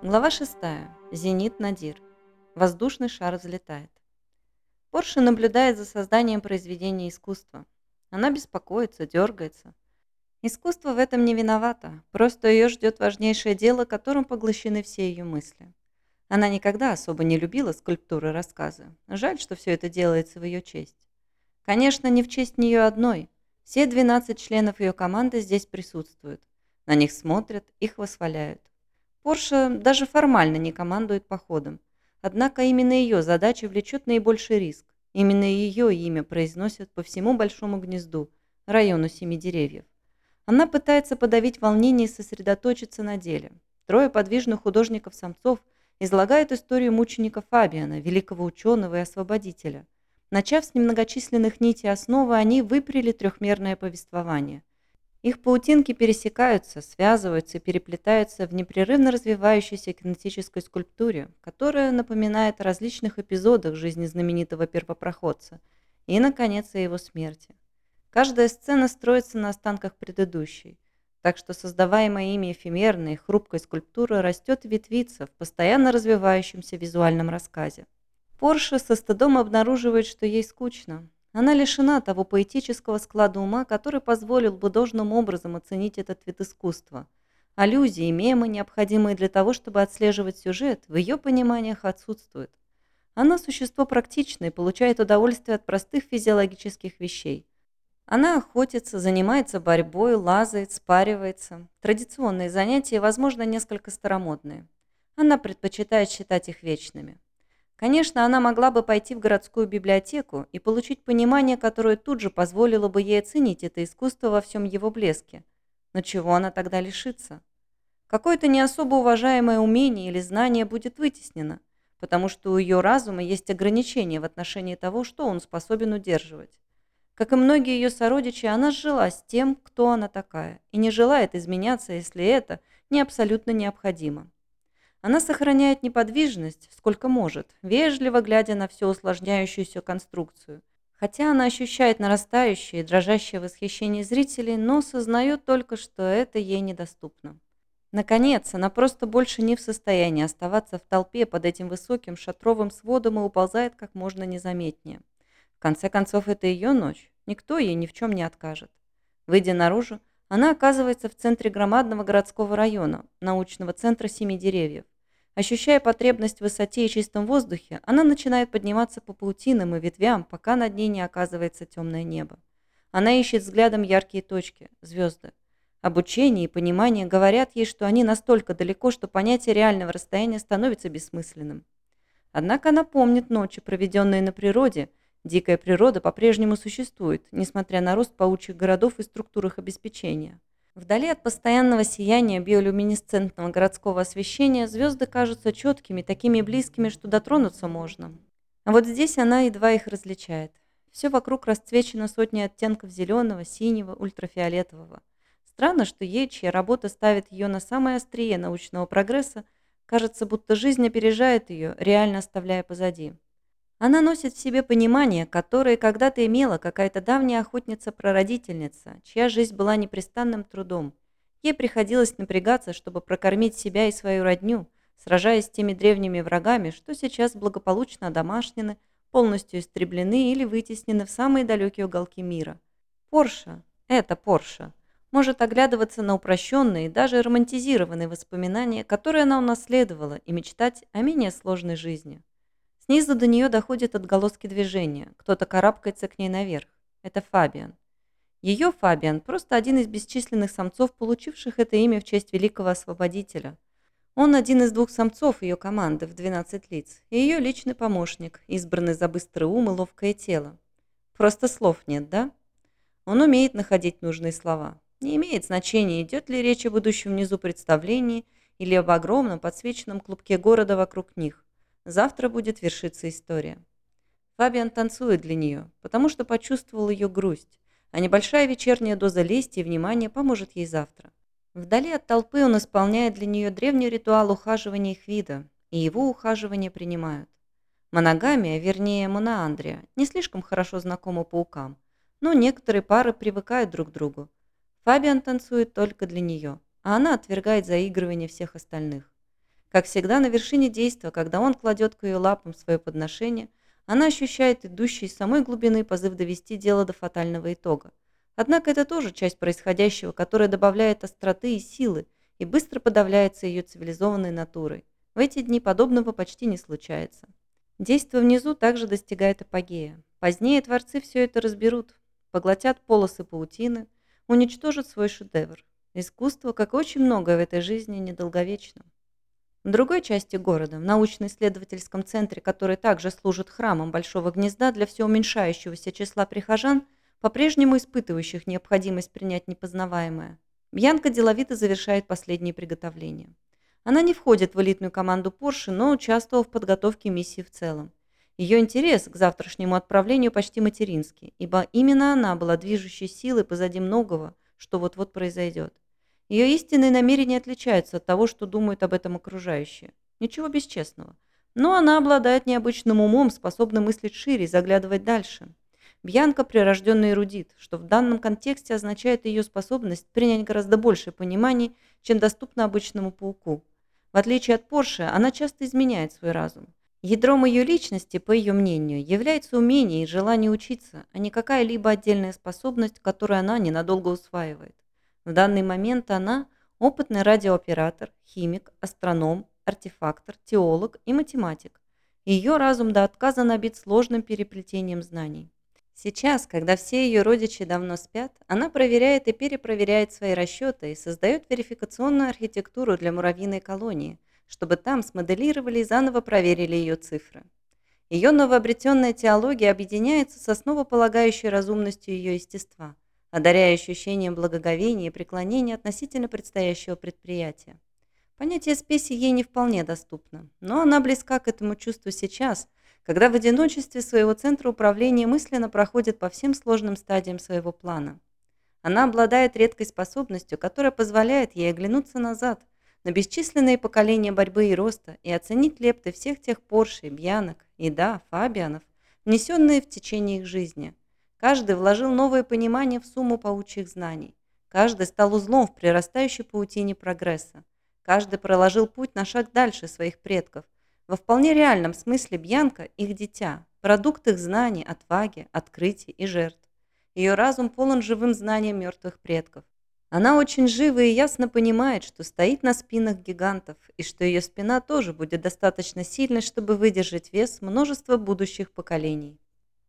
Глава 6. Зенит Надир. Воздушный шар взлетает. Порше наблюдает за созданием произведения искусства. Она беспокоится, дергается. Искусство в этом не виновато, просто ее ждет важнейшее дело, которым поглощены все ее мысли. Она никогда особо не любила скульптуры рассказы. Жаль, что все это делается в ее честь. Конечно, не в честь нее одной. Все 12 членов ее команды здесь присутствуют. На них смотрят, их восхваляют. Порша даже формально не командует походом. Однако именно ее задача влечет наибольший риск. Именно ее имя произносят по всему Большому гнезду, району Семи деревьев. Она пытается подавить волнение и сосредоточиться на деле. Трое подвижных художников-самцов излагают историю мученика Фабиана, великого ученого и освободителя. Начав с немногочисленных нитей основы, они выпрели трехмерное повествование. Их паутинки пересекаются, связываются и переплетаются в непрерывно развивающейся кинетической скульптуре, которая напоминает о различных эпизодах жизни знаменитого первопроходца и, наконец, о его смерти. Каждая сцена строится на останках предыдущей, так что создаваемая ими эфемерная и хрупкая скульптура растет и в постоянно развивающемся визуальном рассказе. Порше со стыдом обнаруживает, что ей скучно, она лишена того поэтического склада ума, который позволил бы должным образом оценить этот вид искусства. Аллюзии, мемы, необходимые для того, чтобы отслеживать сюжет, в ее пониманиях отсутствуют. Она существо практичное и получает удовольствие от простых физиологических вещей. Она охотится, занимается борьбой, лазает, спаривается. Традиционные занятия, возможно, несколько старомодные. Она предпочитает считать их вечными. Конечно, она могла бы пойти в городскую библиотеку и получить понимание, которое тут же позволило бы ей оценить это искусство во всем его блеске. Но чего она тогда лишится? Какое-то не особо уважаемое умение или знание будет вытеснено, потому что у ее разума есть ограничения в отношении того, что он способен удерживать. Как и многие ее сородичи, она сжилась с тем, кто она такая, и не желает изменяться, если это не абсолютно необходимо. Она сохраняет неподвижность, сколько может, вежливо глядя на всю усложняющуюся конструкцию. Хотя она ощущает нарастающее и дрожащее восхищение зрителей, но сознает только, что это ей недоступно. Наконец, она просто больше не в состоянии оставаться в толпе под этим высоким шатровым сводом и уползает как можно незаметнее. В конце концов, это ее ночь. Никто ей ни в чем не откажет. Выйдя наружу, она оказывается в центре громадного городского района, научного центра Семи деревьев. Ощущая потребность в высоте и чистом воздухе, она начинает подниматься по паутинам и ветвям, пока над ней не оказывается темное небо. Она ищет взглядом яркие точки, звезды. Обучение и понимание говорят ей, что они настолько далеко, что понятие реального расстояния становится бессмысленным. Однако она помнит ночи, проведенные на природе. Дикая природа по-прежнему существует, несмотря на рост паучьих городов и структур их обеспечения. Вдали от постоянного сияния биолюминесцентного городского освещения звезды кажутся четкими, такими близкими, что дотронуться можно. А вот здесь она едва их различает. Все вокруг расцвечено сотней оттенков зеленого, синего, ультрафиолетового. Странно, что ей, чья работа ставит ее на самое острие научного прогресса, кажется, будто жизнь опережает ее, реально оставляя позади. Она носит в себе понимание, которое когда-то имела какая-то давняя охотница-прародительница, чья жизнь была непрестанным трудом. Ей приходилось напрягаться, чтобы прокормить себя и свою родню, сражаясь с теми древними врагами, что сейчас благополучно домашнены, полностью истреблены или вытеснены в самые далекие уголки мира. Порша, это Порша, может оглядываться на упрощенные даже романтизированные воспоминания, которые она унаследовала, и мечтать о менее сложной жизни. Снизу до нее доходят отголоски движения. Кто-то карабкается к ней наверх. Это Фабиан. Ее Фабиан – просто один из бесчисленных самцов, получивших это имя в честь великого освободителя. Он один из двух самцов ее команды в 12 лиц, и ее личный помощник, избранный за быстрый ум и ловкое тело. Просто слов нет, да? Он умеет находить нужные слова. Не имеет значения, идет ли речь о будущем внизу представлении или об огромном подсвеченном клубке города вокруг них. Завтра будет вершиться история. Фабиан танцует для нее, потому что почувствовал ее грусть, а небольшая вечерняя доза лести и внимания поможет ей завтра. Вдали от толпы он исполняет для нее древний ритуал ухаживания их вида, и его ухаживание принимают. Моногамия, вернее моноандрия, не слишком хорошо знакома паукам, но некоторые пары привыкают друг к другу. Фабиан танцует только для нее, а она отвергает заигрывание всех остальных. Как всегда, на вершине действия, когда он кладет к ее лапам свое подношение, она ощущает идущий из самой глубины позыв довести дело до фатального итога. Однако это тоже часть происходящего, которая добавляет остроты и силы и быстро подавляется ее цивилизованной натурой. В эти дни подобного почти не случается. Действие внизу также достигает апогея. Позднее творцы все это разберут, поглотят полосы паутины, уничтожат свой шедевр. Искусство, как очень многое в этой жизни, недолговечно. В другой части города, в научно-исследовательском центре, который также служит храмом Большого Гнезда для все уменьшающегося числа прихожан, по-прежнему испытывающих необходимость принять непознаваемое, Бьянка деловито завершает последние приготовления. Она не входит в элитную команду Porsche, но участвовала в подготовке миссии в целом. Ее интерес к завтрашнему отправлению почти материнский, ибо именно она была движущей силой позади многого, что вот-вот произойдет. Ее истинные намерения отличаются от того, что думают об этом окружающие. Ничего бесчестного. Но она обладает необычным умом, способным мыслить шире и заглядывать дальше. Бьянка – прирожденный эрудит, что в данном контексте означает ее способность принять гораздо большее понимание, чем доступно обычному пауку. В отличие от Порше, она часто изменяет свой разум. Ядром ее личности, по ее мнению, является умение и желание учиться, а не какая-либо отдельная способность, которую она ненадолго усваивает. В данный момент она – опытный радиооператор, химик, астроном, артефактор, теолог и математик. Ее разум до отказа набит сложным переплетением знаний. Сейчас, когда все ее родичи давно спят, она проверяет и перепроверяет свои расчеты и создает верификационную архитектуру для муравьиной колонии, чтобы там смоделировали и заново проверили ее цифры. Ее новообретенная теология объединяется с основополагающей разумностью ее естества – одаряя ощущением благоговения и преклонения относительно предстоящего предприятия. Понятие спеси ей не вполне доступно, но она близка к этому чувству сейчас, когда в одиночестве своего центра управления мысленно проходит по всем сложным стадиям своего плана. Она обладает редкой способностью, которая позволяет ей оглянуться назад на бесчисленные поколения борьбы и роста и оценить лепты всех тех Поршей, Бьянок и, да, Фабианов, внесенные в течение их жизни – Каждый вложил новое понимание в сумму паучьих знаний. Каждый стал узлом в прирастающей паутине прогресса. Каждый проложил путь на шаг дальше своих предков. Во вполне реальном смысле Бьянка – их дитя, продукт их знаний, отваги, открытий и жертв. Ее разум полон живым знанием мертвых предков. Она очень жива и ясно понимает, что стоит на спинах гигантов, и что ее спина тоже будет достаточно сильной, чтобы выдержать вес множества будущих поколений.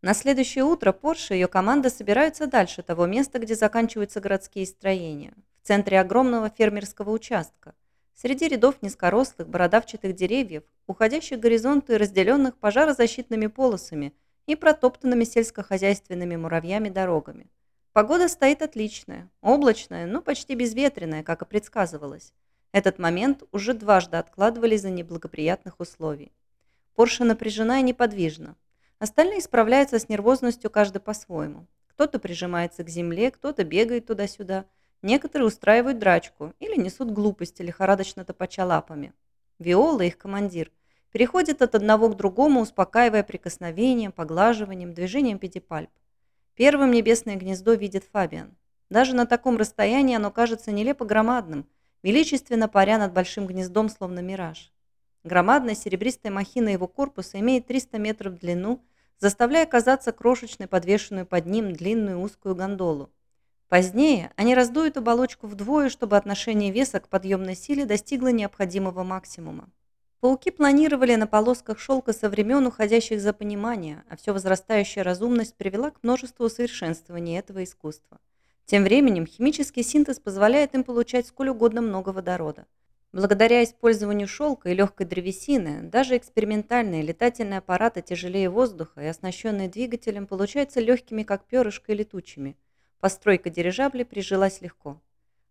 На следующее утро Порше и ее команда собираются дальше того места, где заканчиваются городские строения, в центре огромного фермерского участка, среди рядов низкорослых бородавчатых деревьев, уходящих к горизонту и разделенных пожарозащитными полосами и протоптанными сельскохозяйственными муравьями дорогами. Погода стоит отличная, облачная, но почти безветренная, как и предсказывалось. Этот момент уже дважды откладывали за неблагоприятных условий. Порше напряжена и неподвижна, Остальные справляются с нервозностью каждый по-своему. Кто-то прижимается к земле, кто-то бегает туда-сюда. Некоторые устраивают драчку или несут глупости, лихорадочно топача лапами. Виола, их командир, переходит от одного к другому, успокаивая прикосновением, поглаживанием, движением педипальп. Первым небесное гнездо видит Фабиан. Даже на таком расстоянии оно кажется нелепо громадным, величественно паря над большим гнездом, словно мираж. Громадная серебристая махина его корпуса имеет 300 метров в длину, заставляя казаться крошечной подвешенную под ним длинную узкую гондолу. Позднее они раздуют оболочку вдвое, чтобы отношение веса к подъемной силе достигло необходимого максимума. Пауки планировали на полосках шелка со времен, уходящих за понимание, а все возрастающая разумность привела к множеству усовершенствований этого искусства. Тем временем химический синтез позволяет им получать сколь угодно много водорода. Благодаря использованию шелка и легкой древесины, даже экспериментальные летательные аппараты тяжелее воздуха и оснащенные двигателем получаются легкими, как перышко, и летучими. Постройка дирижаблей прижилась легко.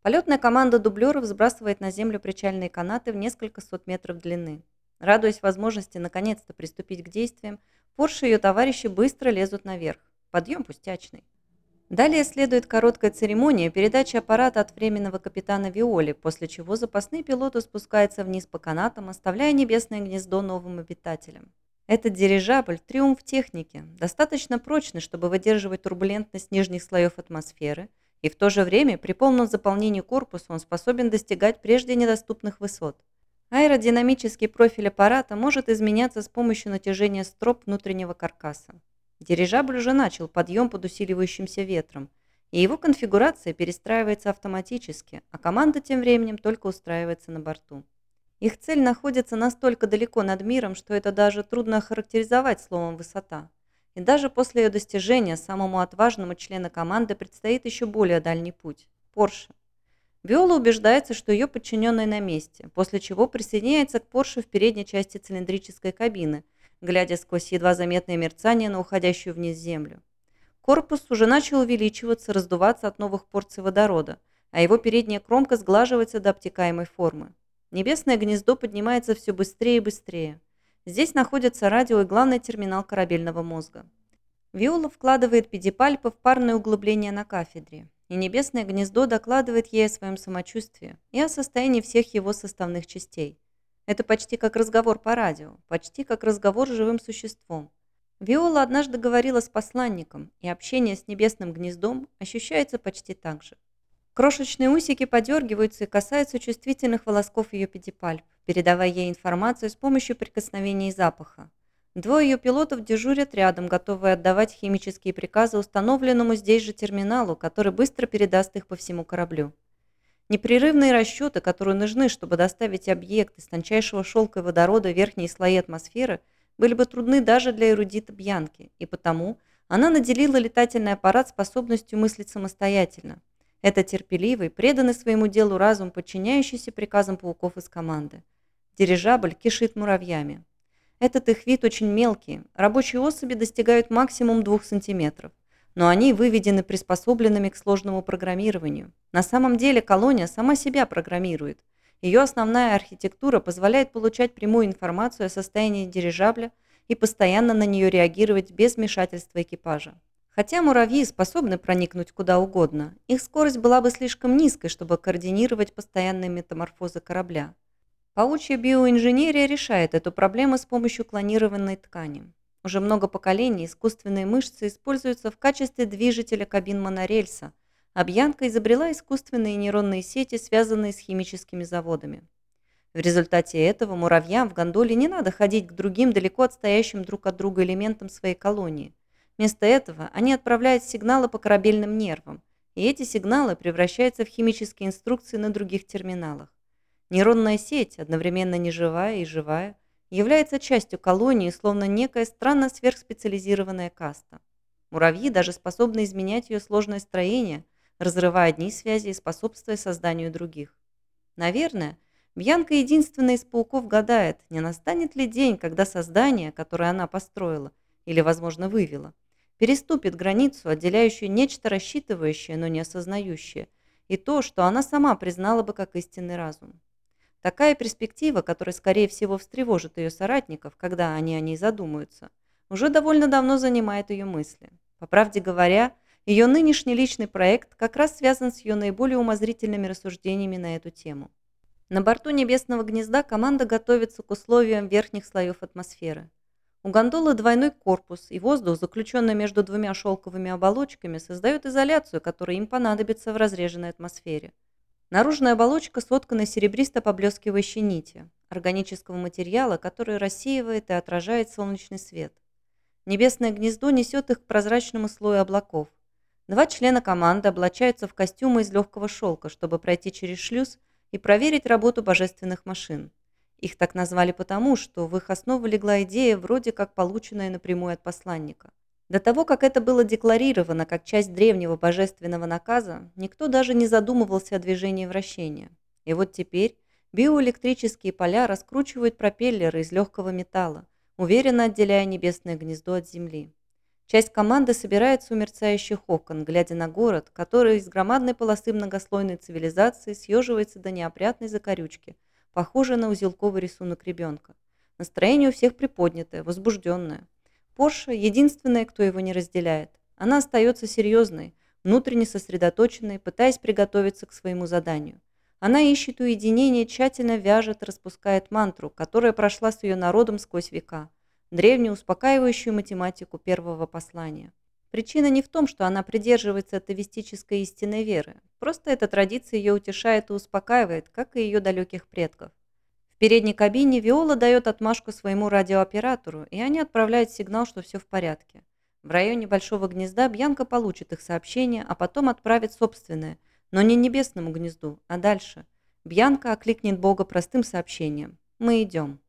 Полетная команда дублеров сбрасывает на землю причальные канаты в несколько сот метров длины. Радуясь возможности наконец-то приступить к действиям, Порше и ее товарищи быстро лезут наверх. Подъем пустячный. Далее следует короткая церемония передачи аппарата от временного капитана Виоли, после чего запасные пилоты спускаются вниз по канатам, оставляя небесное гнездо новым обитателям. Этот дирижабль – триумф техники, достаточно прочный, чтобы выдерживать турбулентность нижних слоев атмосферы, и в то же время при полном заполнении корпуса он способен достигать прежде недоступных высот. Аэродинамический профиль аппарата может изменяться с помощью натяжения строп внутреннего каркаса. Дирижабль уже начал подъем под усиливающимся ветром, и его конфигурация перестраивается автоматически, а команда тем временем только устраивается на борту. Их цель находится настолько далеко над миром, что это даже трудно охарактеризовать словом «высота». И даже после ее достижения самому отважному члену команды предстоит еще более дальний путь – Порше. Виола убеждается, что ее подчиненный на месте, после чего присоединяется к Порше в передней части цилиндрической кабины, глядя сквозь едва заметное мерцание на уходящую вниз землю. Корпус уже начал увеличиваться, раздуваться от новых порций водорода, а его передняя кромка сглаживается до обтекаемой формы. Небесное гнездо поднимается все быстрее и быстрее. Здесь находится радио и главный терминал корабельного мозга. Виола вкладывает педипальпы в парное углубление на кафедре, и небесное гнездо докладывает ей о своем самочувствии и о состоянии всех его составных частей. Это почти как разговор по радио, почти как разговор с живым существом. Виола однажды говорила с посланником, и общение с небесным гнездом ощущается почти так же. Крошечные усики подергиваются и касаются чувствительных волосков ее педипальп, передавая ей информацию с помощью прикосновения и запаха. Двое ее пилотов дежурят рядом, готовые отдавать химические приказы установленному здесь же терминалу, который быстро передаст их по всему кораблю. Непрерывные расчеты, которые нужны, чтобы доставить объект из тончайшего шелка и водорода в верхние слои атмосферы, были бы трудны даже для эрудита Бьянки, и потому она наделила летательный аппарат способностью мыслить самостоятельно – это терпеливый, преданный своему делу разум, подчиняющийся приказам пауков из команды. Дирижабль кишит муравьями. Этот их вид очень мелкий. Рабочие особи достигают максимум 2 сантиметров. Но они выведены приспособленными к сложному программированию. На самом деле колония сама себя программирует. Ее основная архитектура позволяет получать прямую информацию о состоянии дирижабля и постоянно на нее реагировать без вмешательства экипажа. Хотя муравьи способны проникнуть куда угодно, их скорость была бы слишком низкой, чтобы координировать постоянные метаморфозы корабля. Паучья биоинженерия решает эту проблему с помощью клонированной ткани. Уже много поколений искусственные мышцы используются в качестве движителя кабин монорельса, а Бьянка изобрела искусственные нейронные сети, связанные с химическими заводами. В результате этого муравьям в гондоле не надо ходить к другим далеко отстоящим друг от друга элементам своей колонии – Вместо этого они отправляют сигналы по корабельным нервам, и эти сигналы превращаются в химические инструкции на других терминалах. Нейронная сеть, одновременно неживая и живая, является частью колонии, словно некая странно сверхспециализированная каста. Муравьи даже способны изменять ее сложное строение, разрывая одни связи и способствуя созданию других. Наверное, Бьянка единственная из пауков гадает, не настанет ли день, когда создание, которое она построила, или, возможно, вывела, переступит границу, отделяющую нечто рассчитывающее, но не осознающее, и то, что она сама признала бы как истинный разум. Такая перспектива, которая, скорее всего, встревожит ее соратников, когда они о ней задумаются, уже довольно давно занимает ее мысли. По правде говоря, ее нынешний личный проект как раз связан с ее наиболее умозрительными рассуждениями на эту тему. На борту Небесного гнезда команда готовится к условиям верхних слоев атмосферы – у гондолы двойной корпус, и воздух, заключенный между двумя шелковыми оболочками, создает изоляцию, которая им понадобится в разреженной атмосфере. Наружная оболочка соткана серебристо-поблескивающей нити, органического материала, который рассеивает и отражает солнечный свет. Небесное гнездо несет их к прозрачному слою облаков. Два члена команды облачаются в костюмы из легкого шелка, чтобы пройти через шлюз и проверить работу божественных машин. Их так назвали потому, что в их основу легла идея, вроде как полученная напрямую от посланника. До того, как это было декларировано как часть древнего божественного наказа, никто даже не задумывался о движении вращения. И вот теперь биоэлектрические поля раскручивают пропеллеры из легкого металла, уверенно отделяя небесное гнездо от Земли. Часть команды собирается у мерцающих окон, глядя на город, который из громадной полосы многослойной цивилизации съеживается до неопрятной закорючки – похожее на узелковый рисунок ребенка. Настроение у всех приподнятое, возбужденное. Порша – единственная, кто его не разделяет. Она остается серьезной, внутренне сосредоточенной, пытаясь приготовиться к своему заданию. Она ищет уединение, тщательно вяжет, распускает мантру, которая прошла с ее народом сквозь века, древнюю успокаивающую математику первого послания. Причина не в том, что она придерживается атеистической истинной веры. Просто эта традиция ее утешает и успокаивает, как и ее далеких предков. Передней кабине Виола дает отмашку своему радиооператору, и они отправляют сигнал, что все в порядке. В районе Большого гнезда Бьянка получит их сообщение, а потом отправит собственное, но не небесному гнезду, а дальше. Бьянка окликнет Бога простым сообщением. «Мы идем».